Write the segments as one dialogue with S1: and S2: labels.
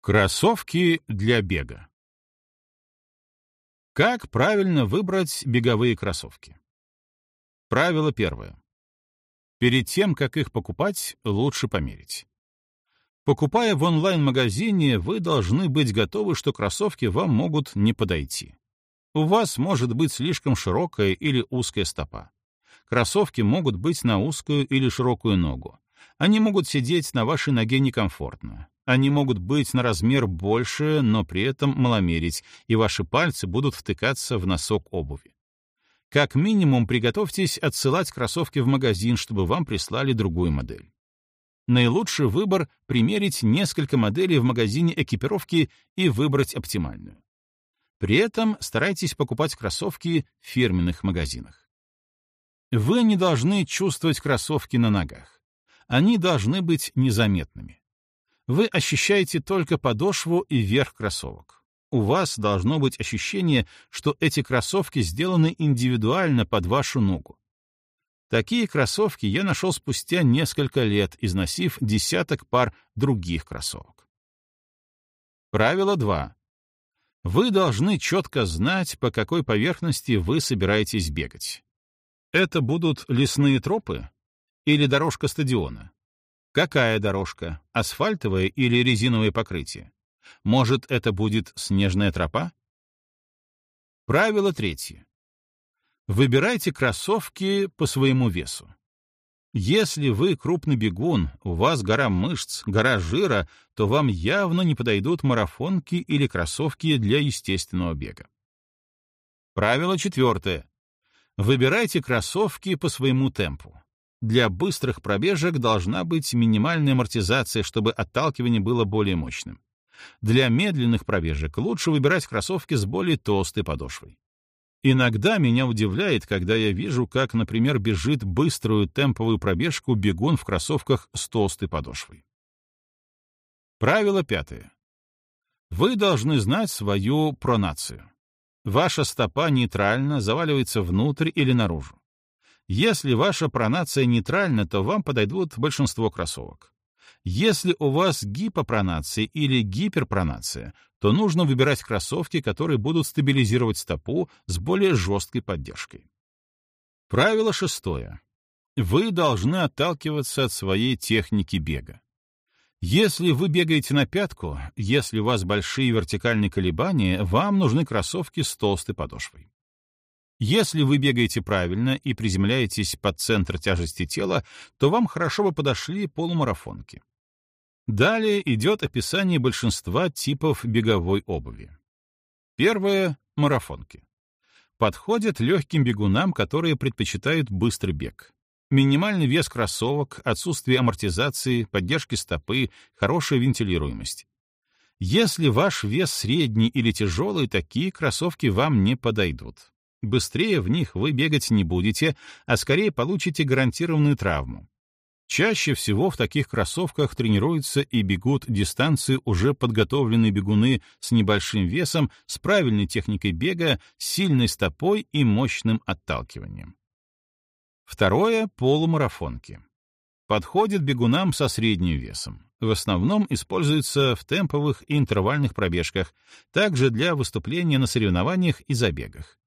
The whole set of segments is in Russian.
S1: Кроссовки для бега. Как правильно выбрать беговые кроссовки? Правило первое. Перед тем, как их покупать, лучше померить. Покупая в онлайн-магазине, вы должны быть готовы, что кроссовки вам могут не подойти. У вас может быть слишком широкая или узкая стопа. Кроссовки могут быть на узкую или широкую ногу. Они могут сидеть на вашей ноге некомфортно. Они могут быть на размер больше, но при этом маломерить, и ваши пальцы будут втыкаться в носок обуви. Как минимум приготовьтесь отсылать кроссовки в магазин, чтобы вам прислали другую модель. Наилучший выбор — примерить несколько моделей в магазине экипировки и выбрать оптимальную. При этом старайтесь покупать кроссовки в фирменных магазинах. Вы не должны чувствовать кроссовки на ногах. Они должны быть незаметными. Вы ощущаете только подошву и верх кроссовок. У вас должно быть ощущение, что эти кроссовки сделаны индивидуально под вашу ногу. Такие кроссовки я нашел спустя несколько лет, износив десяток пар других кроссовок. Правило 2. Вы должны четко знать, по какой поверхности вы собираетесь бегать. Это будут лесные тропы или дорожка стадиона? Какая дорожка? Асфальтовое или резиновое покрытие? Может, это будет снежная тропа? Правило третье. Выбирайте кроссовки по своему весу. Если вы крупный бегун, у вас гора мышц, гора жира, то вам явно не подойдут марафонки или кроссовки для естественного бега. Правило четвертое. Выбирайте кроссовки по своему темпу. Для быстрых пробежек должна быть минимальная амортизация, чтобы отталкивание было более мощным. Для медленных пробежек лучше выбирать кроссовки с более толстой подошвой. Иногда меня удивляет, когда я вижу, как, например, бежит быструю темповую пробежку бегун в кроссовках с толстой подошвой. Правило пятое. Вы должны знать свою пронацию. Ваша стопа нейтрально заваливается внутрь или наружу. Если ваша пронация нейтральна, то вам подойдут большинство кроссовок. Если у вас гипопронация или гиперпронация, то нужно выбирать кроссовки, которые будут стабилизировать стопу с более жесткой поддержкой. Правило шестое. Вы должны отталкиваться от своей техники бега. Если вы бегаете на пятку, если у вас большие вертикальные колебания, вам нужны кроссовки с толстой подошвой. Если вы бегаете правильно и приземляетесь под центр тяжести тела, то вам хорошо бы подошли полумарафонки. Далее идет описание большинства типов беговой обуви. Первое — марафонки. Подходят легким бегунам, которые предпочитают быстрый бег. Минимальный вес кроссовок, отсутствие амортизации, поддержки стопы, хорошая вентилируемость. Если ваш вес средний или тяжелый, такие кроссовки вам не подойдут. Быстрее в них вы бегать не будете, а скорее получите гарантированную травму. Чаще всего в таких кроссовках тренируются и бегут дистанции уже подготовленные бегуны с небольшим весом, с правильной техникой бега, сильной стопой и мощным отталкиванием. Второе — полумарафонки. Подходит бегунам со средним весом. В основном используется в темповых и интервальных пробежках, также для выступления на соревнованиях и забегах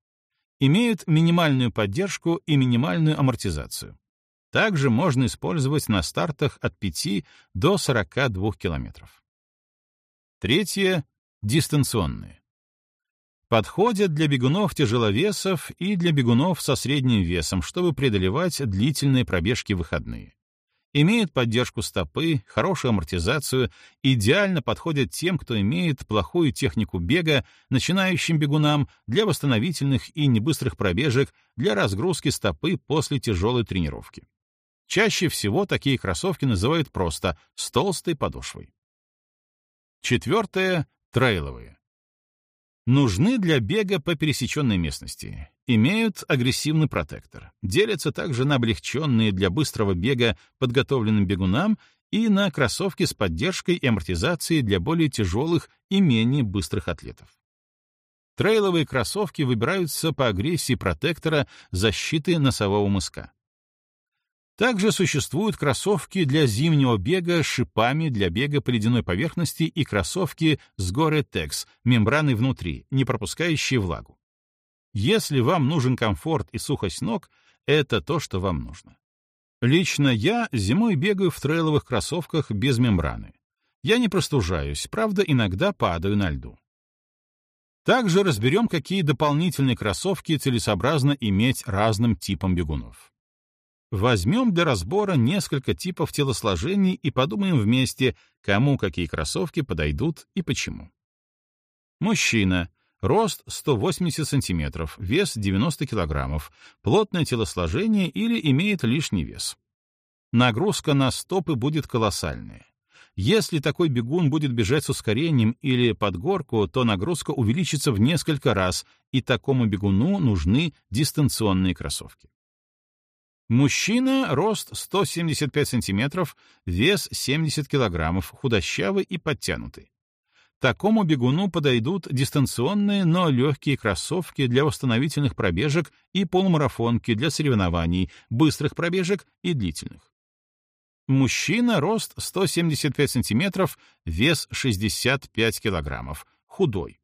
S1: имеют минимальную поддержку и минимальную амортизацию. Также можно использовать на стартах от 5 до 42 километров. Третье — дистанционные. Подходят для бегунов-тяжеловесов и для бегунов со средним весом, чтобы преодолевать длительные пробежки выходные имеют поддержку стопы, хорошую амортизацию, идеально подходят тем, кто имеет плохую технику бега, начинающим бегунам, для восстановительных и небыстрых пробежек, для разгрузки стопы после тяжелой тренировки. Чаще всего такие кроссовки называют просто с толстой подошвой. Четвертое — трейловые. Нужны для бега по пересеченной местности имеют агрессивный протектор, делятся также на облегченные для быстрого бега подготовленным бегунам и на кроссовки с поддержкой и амортизацией для более тяжелых и менее быстрых атлетов. Трейловые кроссовки выбираются по агрессии протектора защиты носового мыска. Также существуют кроссовки для зимнего бега с шипами для бега по ледяной поверхности и кроссовки с Gore-Tex, мембраной внутри, не пропускающие влагу. Если вам нужен комфорт и сухость ног, это то, что вам нужно. Лично я зимой бегаю в трейловых кроссовках без мембраны. Я не простужаюсь, правда, иногда падаю на льду. Также разберем, какие дополнительные кроссовки целесообразно иметь разным типам бегунов. Возьмем для разбора несколько типов телосложений и подумаем вместе, кому какие кроссовки подойдут и почему. Мужчина. Рост 180 см, вес 90 кг, плотное телосложение или имеет лишний вес. Нагрузка на стопы будет колоссальная. Если такой бегун будет бежать с ускорением или под горку, то нагрузка увеличится в несколько раз, и такому бегуну нужны дистанционные кроссовки. Мужчина, рост 175 сантиметров, вес 70 килограммов, худощавый и подтянутый. Такому бегуну подойдут дистанционные, но легкие кроссовки для восстановительных пробежек и полумарафонки для соревнований, быстрых пробежек и длительных. Мужчина, рост 175 сантиметров, вес 65 килограммов, худой.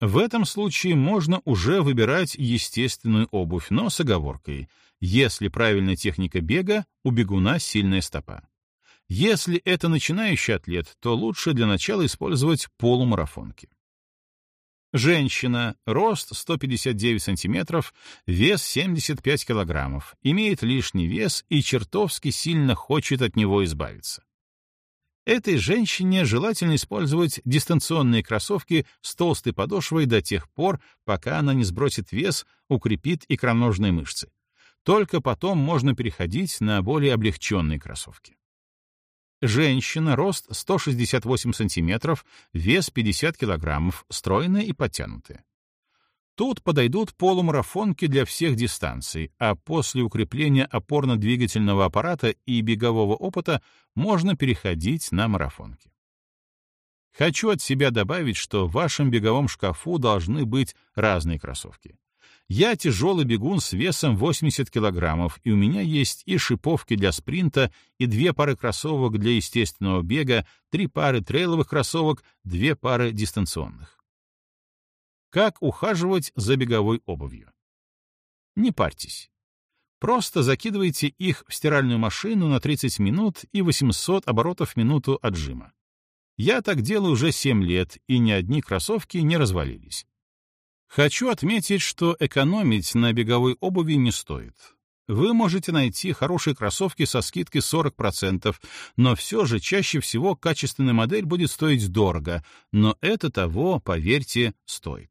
S1: В этом случае можно уже выбирать естественную обувь, но с оговоркой — если правильная техника бега, у бегуна сильная стопа. Если это начинающий атлет, то лучше для начала использовать полумарафонки. Женщина, рост 159 сантиметров, вес 75 килограммов, имеет лишний вес и чертовски сильно хочет от него избавиться. Этой женщине желательно использовать дистанционные кроссовки с толстой подошвой до тех пор, пока она не сбросит вес, укрепит икроножные мышцы. Только потом можно переходить на более облегченные кроссовки. Женщина, рост 168 сантиметров, вес 50 килограммов, стройная и подтянутая. Тут подойдут полумарафонки для всех дистанций, а после укрепления опорно-двигательного аппарата и бегового опыта можно переходить на марафонки. Хочу от себя добавить, что в вашем беговом шкафу должны быть разные кроссовки. Я тяжелый бегун с весом 80 килограммов, и у меня есть и шиповки для спринта, и две пары кроссовок для естественного бега, три пары трейловых кроссовок, две пары дистанционных. Как ухаживать за беговой обувью? Не парьтесь. Просто закидывайте их в стиральную машину на 30 минут и 800 оборотов в минуту отжима. Я так делаю уже 7 лет, и ни одни кроссовки не развалились. Хочу отметить, что экономить на беговой обуви не стоит. Вы можете найти хорошие кроссовки со скидкой 40%, но все же чаще всего качественная модель будет стоить дорого, но это того, поверьте, стоит.